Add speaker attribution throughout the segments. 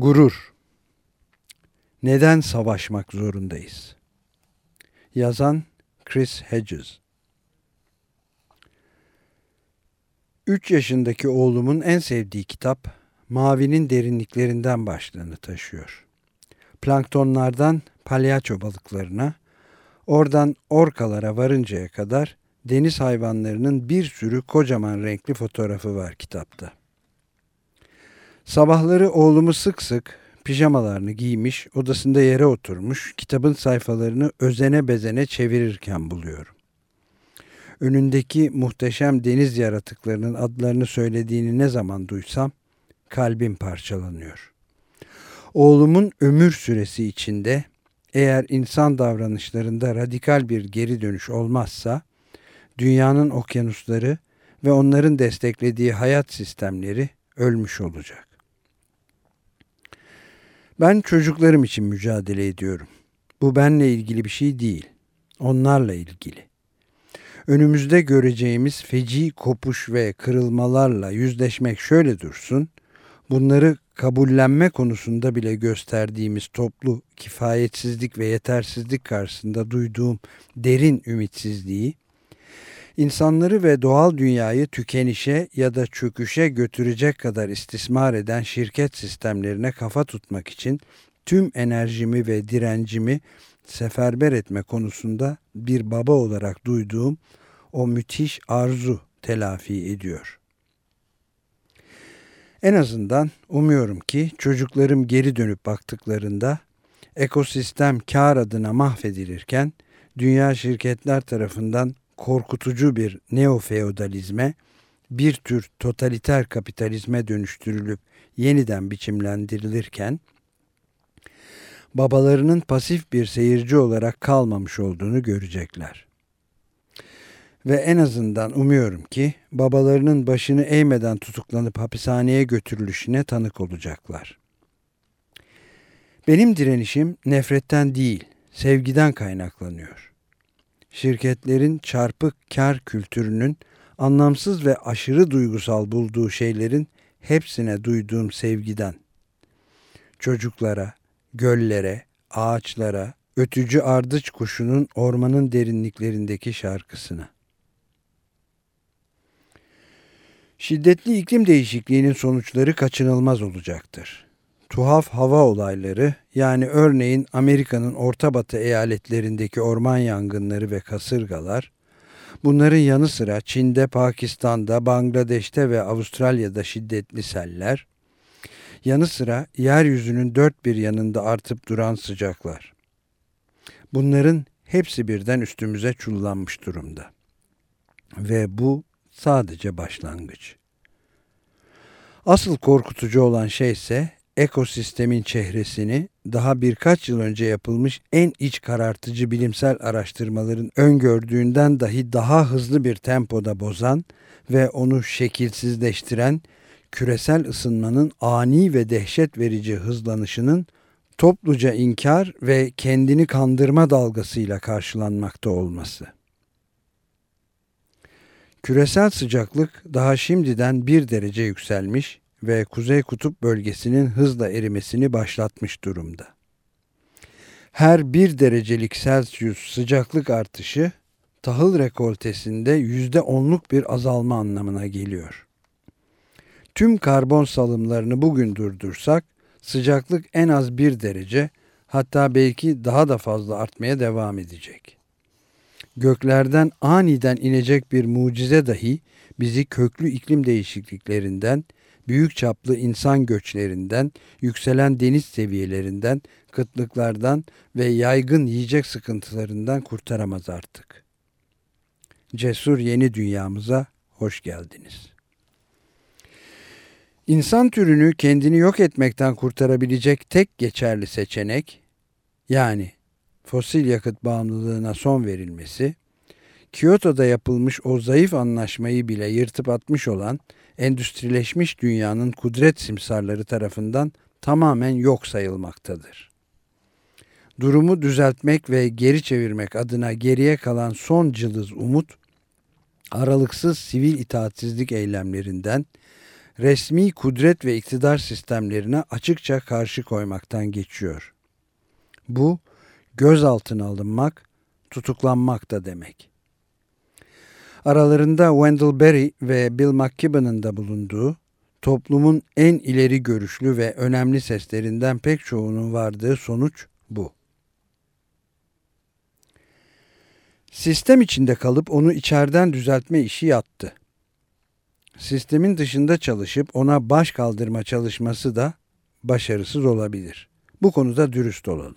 Speaker 1: Gurur Neden savaşmak zorundayız? Yazan Chris Hedges 3 yaşındaki oğlumun en sevdiği kitap Mavinin derinliklerinden başlığını taşıyor. Planktonlardan palyaço balıklarına, oradan orkalara varıncaya kadar deniz hayvanlarının bir sürü kocaman renkli fotoğrafı var kitapta. Sabahları oğlumu sık sık pijamalarını giymiş, odasında yere oturmuş, kitabın sayfalarını özene bezene çevirirken buluyorum. Önündeki muhteşem deniz yaratıklarının adlarını söylediğini ne zaman duysam kalbim parçalanıyor. Oğlumun ömür süresi içinde eğer insan davranışlarında radikal bir geri dönüş olmazsa dünyanın okyanusları ve onların desteklediği hayat sistemleri ölmüş olacak. Ben çocuklarım için mücadele ediyorum. Bu benle ilgili bir şey değil. Onlarla ilgili. Önümüzde göreceğimiz feci kopuş ve kırılmalarla yüzleşmek şöyle dursun. Bunları kabullenme konusunda bile gösterdiğimiz toplu kifayetsizlik ve yetersizlik karşısında duyduğum derin ümitsizliği insanları ve doğal dünyayı tükenişe ya da çöküşe götürecek kadar istismar eden şirket sistemlerine kafa tutmak için tüm enerjimi ve direncimi seferber etme konusunda bir baba olarak duyduğum o müthiş arzu telafi ediyor. En azından umuyorum ki çocuklarım geri dönüp baktıklarında ekosistem kar adına mahvedilirken dünya şirketler tarafından korkutucu bir neofeodalizme, bir tür totaliter kapitalizme dönüştürülüp yeniden biçimlendirilirken, babalarının pasif bir seyirci olarak kalmamış olduğunu görecekler. Ve en azından umuyorum ki babalarının başını eğmeden tutuklanıp hapishaneye götürülüşüne tanık olacaklar. Benim direnişim nefretten değil, sevgiden kaynaklanıyor şirketlerin çarpık kar kültürünün anlamsız ve aşırı duygusal bulduğu şeylerin hepsine duyduğum sevgiden. Çocuklara, göllere, ağaçlara, ötücü ardıç kuşunun ormanın derinliklerindeki şarkısına. Şiddetli iklim değişikliğinin sonuçları kaçınılmaz olacaktır tuhaf hava olayları yani örneğin Amerika'nın orta batı eyaletlerindeki orman yangınları ve kasırgalar, bunların yanı sıra Çin'de, Pakistan'da, Bangladeş'te ve Avustralya'da şiddetli seller, yanı sıra yeryüzünün dört bir yanında artıp duran sıcaklar. Bunların hepsi birden üstümüze çullanmış durumda. Ve bu sadece başlangıç. Asıl korkutucu olan şey ise ekosistemin çehresini daha birkaç yıl önce yapılmış en iç karartıcı bilimsel araştırmaların öngördüğünden dahi daha hızlı bir tempoda bozan ve onu şekilsizleştiren küresel ısınmanın ani ve dehşet verici hızlanışının topluca inkar ve kendini kandırma dalgasıyla karşılanmakta olması. Küresel sıcaklık daha şimdiden bir derece yükselmiş ve Kuzey Kutup bölgesinin hızla erimesini başlatmış durumda. Her bir derecelik Celsius sıcaklık artışı tahıl rekoltesinde yüzde onluk bir azalma anlamına geliyor. Tüm karbon salımlarını bugün durdursak sıcaklık en az bir derece hatta belki daha da fazla artmaya devam edecek. Göklerden aniden inecek bir mucize dahi bizi köklü iklim değişikliklerinden büyük çaplı insan göçlerinden, yükselen deniz seviyelerinden, kıtlıklardan ve yaygın yiyecek sıkıntılarından kurtaramaz artık. Cesur yeni dünyamıza hoş geldiniz. İnsan türünü kendini yok etmekten kurtarabilecek tek geçerli seçenek, yani fosil yakıt bağımlılığına son verilmesi, Kyoto'da yapılmış o zayıf anlaşmayı bile yırtıp atmış olan endüstrileşmiş dünyanın kudret simsarları tarafından tamamen yok sayılmaktadır. Durumu düzeltmek ve geri çevirmek adına geriye kalan son cılız umut, aralıksız sivil itaatsizlik eylemlerinden, resmi kudret ve iktidar sistemlerine açıkça karşı koymaktan geçiyor. Bu gözaltına alınmak, tutuklanmak da demek. Aralarında Wendell Berry ve Bill McKibben'ın da bulunduğu, toplumun en ileri görüşlü ve önemli seslerinden pek çoğunun vardığı sonuç bu. Sistem içinde kalıp onu içeriden düzeltme işi yattı. Sistemin dışında çalışıp ona baş kaldırma çalışması da başarısız olabilir. Bu konuda dürüst olalım.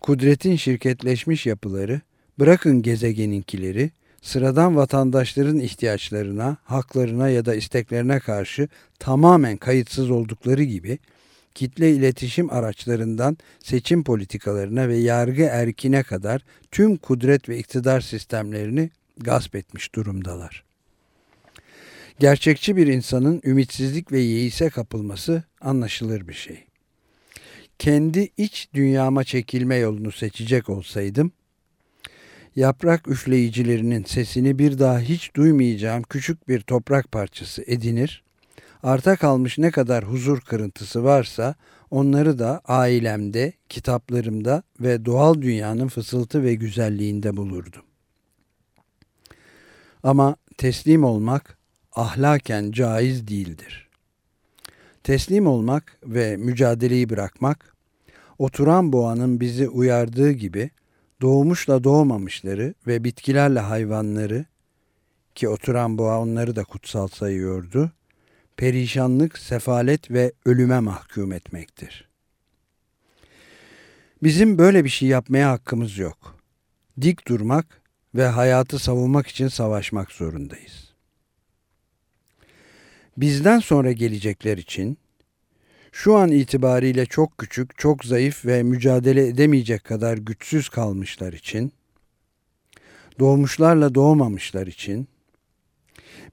Speaker 1: Kudretin şirketleşmiş yapıları, bırakın gezegeninkileri, sıradan vatandaşların ihtiyaçlarına, haklarına ya da isteklerine karşı tamamen kayıtsız oldukları gibi kitle iletişim araçlarından seçim politikalarına ve yargı erkine kadar tüm kudret ve iktidar sistemlerini gasp etmiş durumdalar. Gerçekçi bir insanın ümitsizlik ve yeise kapılması anlaşılır bir şey. Kendi iç dünyama çekilme yolunu seçecek olsaydım, yaprak üfleyicilerinin sesini bir daha hiç duymayacağım küçük bir toprak parçası edinir, arta kalmış ne kadar huzur kırıntısı varsa onları da ailemde, kitaplarımda ve doğal dünyanın fısıltı ve güzelliğinde bulurdum. Ama teslim olmak ahlaken caiz değildir. Teslim olmak ve mücadeleyi bırakmak, oturan boğanın bizi uyardığı gibi doğmuşla doğmamışları ve bitkilerle hayvanları ki oturan boğa onları da kutsal sayıyordu, perişanlık, sefalet ve ölüme mahkum etmektir. Bizim böyle bir şey yapmaya hakkımız yok. Dik durmak ve hayatı savunmak için savaşmak zorundayız. Bizden sonra gelecekler için şu an itibariyle çok küçük, çok zayıf ve mücadele edemeyecek kadar güçsüz kalmışlar için, doğmuşlarla doğmamışlar için,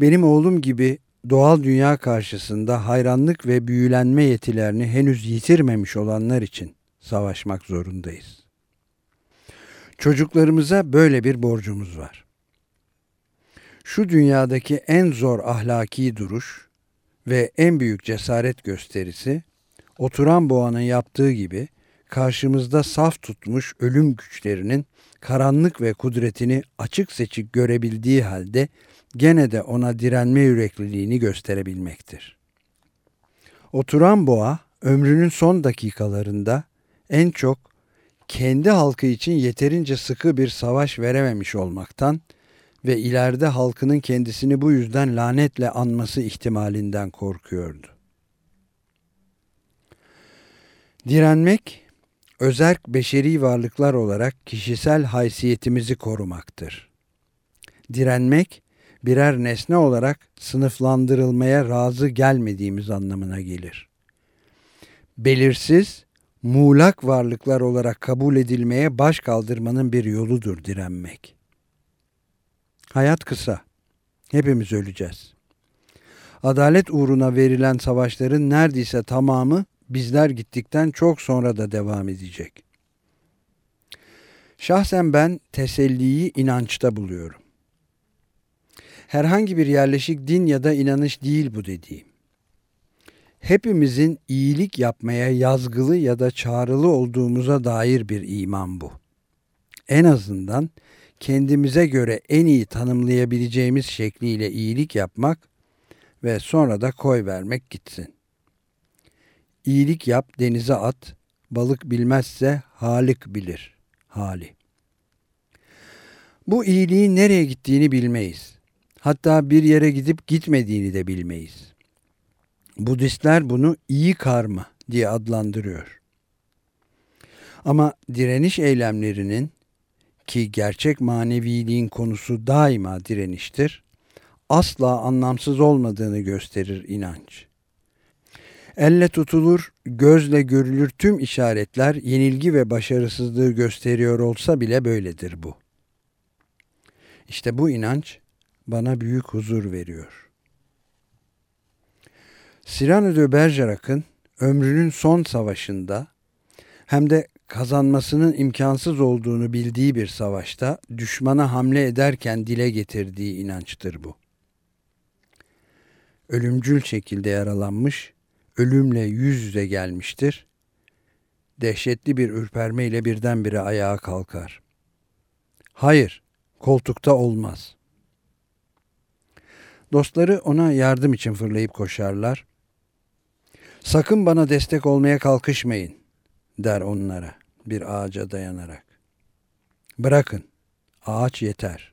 Speaker 1: benim oğlum gibi doğal dünya karşısında hayranlık ve büyülenme yetilerini henüz yitirmemiş olanlar için savaşmak zorundayız. Çocuklarımıza böyle bir borcumuz var. Şu dünyadaki en zor ahlaki duruş ve en büyük cesaret gösterisi oturan boğanın yaptığı gibi karşımızda saf tutmuş ölüm güçlerinin karanlık ve kudretini açık seçik görebildiği halde gene de ona direnme yürekliliğini gösterebilmektir. Oturan boğa ömrünün son dakikalarında en çok kendi halkı için yeterince sıkı bir savaş verememiş olmaktan ve ileride halkının kendisini bu yüzden lanetle anması ihtimalinden korkuyordu. Direnmek, özerk beşeri varlıklar olarak kişisel haysiyetimizi korumaktır. Direnmek, birer nesne olarak sınıflandırılmaya razı gelmediğimiz anlamına gelir. Belirsiz, muğlak varlıklar olarak kabul edilmeye baş kaldırmanın bir yoludur direnmek. Hayat kısa. Hepimiz öleceğiz. Adalet uğruna verilen savaşların neredeyse tamamı bizler gittikten çok sonra da devam edecek. Şahsen ben teselliyi inançta buluyorum. Herhangi bir yerleşik din ya da inanış değil bu dediğim. Hepimizin iyilik yapmaya yazgılı ya da çağrılı olduğumuza dair bir iman bu. En azından kendimize göre en iyi tanımlayabileceğimiz şekliyle iyilik yapmak ve sonra da koy vermek gitsin. İyilik yap, denize at, balık bilmezse Halik bilir, hali. Bu iyiliğin nereye gittiğini bilmeyiz. Hatta bir yere gidip gitmediğini de bilmeyiz. Budistler bunu iyi karma diye adlandırıyor. Ama direniş eylemlerinin ki gerçek maneviliğin konusu daima direniştir, asla anlamsız olmadığını gösterir inanç. Elle tutulur, gözle görülür tüm işaretler yenilgi ve başarısızlığı gösteriyor olsa bile böyledir bu. İşte bu inanç bana büyük huzur veriyor. Cyrano de Bergerac'ın ömrünün son savaşında hem de kazanmasının imkansız olduğunu bildiği bir savaşta düşmana hamle ederken dile getirdiği inançtır bu. ölümcül şekilde yaralanmış, ölümle yüz yüze gelmiştir. Dehşetli bir ürpermeyle birdenbire ayağa kalkar. Hayır, koltukta olmaz. Dostları ona yardım için fırlayıp koşarlar. Sakın bana destek olmaya kalkışmayın, der onlara bir ağaca dayanarak. Bırakın, ağaç yeter.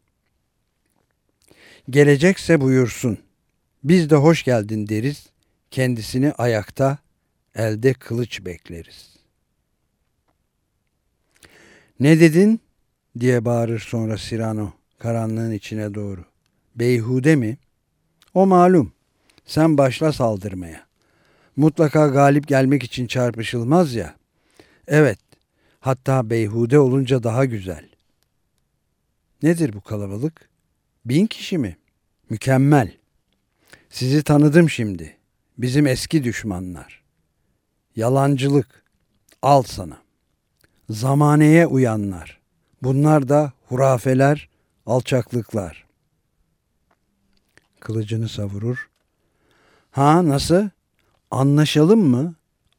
Speaker 1: Gelecekse buyursun. Biz de hoş geldin deriz. Kendisini ayakta, elde kılıç bekleriz. Ne dedin? diye bağırır sonra Sirano karanlığın içine doğru. Beyhude mi? O malum. Sen başla saldırmaya. Mutlaka galip gelmek için çarpışılmaz ya. Evet. Hatta beyhude olunca daha güzel. Nedir bu kalabalık? Bin kişi mi? Mükemmel. Sizi tanıdım şimdi. Bizim eski düşmanlar. Yalancılık. Al sana. Zamaneye uyanlar. Bunlar da hurafeler, alçaklıklar. Kılıcını savurur. Ha nasıl? Anlaşalım mı?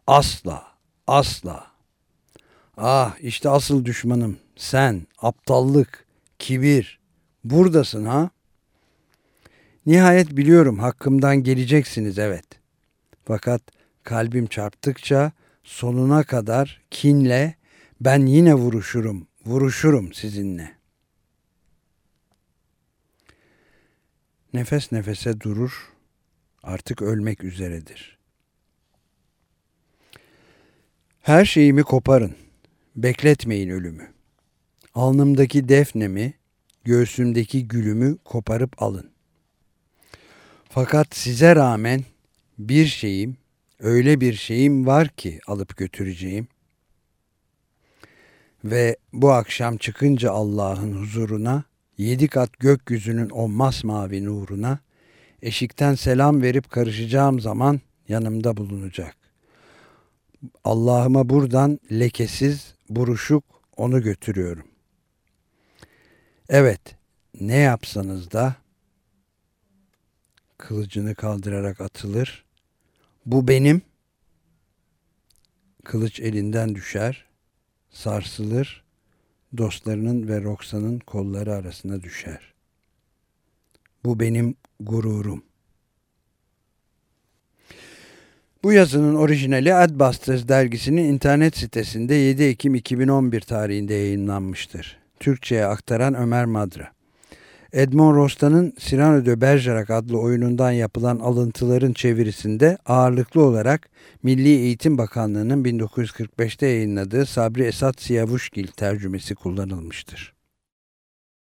Speaker 1: Asla, asla. Ah işte asıl düşmanım. Sen, aptallık, kibir. Buradasın ha? Nihayet biliyorum hakkımdan geleceksiniz evet. Fakat kalbim çarptıkça sonuna kadar kinle ben yine vuruşurum, vuruşurum sizinle. Nefes nefese durur, artık ölmek üzeredir. Her şeyimi koparın, bekletmeyin ölümü. Alnımdaki defnemi, göğsümdeki gülümü koparıp alın. Fakat size rağmen bir şeyim, öyle bir şeyim var ki alıp götüreceğim. Ve bu akşam çıkınca Allah'ın huzuruna, yedi kat gökyüzünün o masmavi nuruna, eşikten selam verip karışacağım zaman yanımda bulunacak. Allah'ıma buradan lekesiz, buruşuk onu götürüyorum. Evet, ne yapsanız da kılıcını kaldırarak atılır. Bu benim. Kılıç elinden düşer, sarsılır, dostlarının ve Roxan'ın kolları arasına düşer. Bu benim gururum. Bu yazının orijinali Adbusters dergisinin internet sitesinde 7 Ekim 2011 tarihinde yayınlanmıştır. Türkçe'ye aktaran Ömer Madra. Edmond Rosta'nın Cyrano de Bergerac adlı oyunundan yapılan alıntıların çevirisinde ağırlıklı olarak Milli Eğitim Bakanlığı'nın 1945'te yayınladığı Sabri Esat Siyavuşgil tercümesi kullanılmıştır.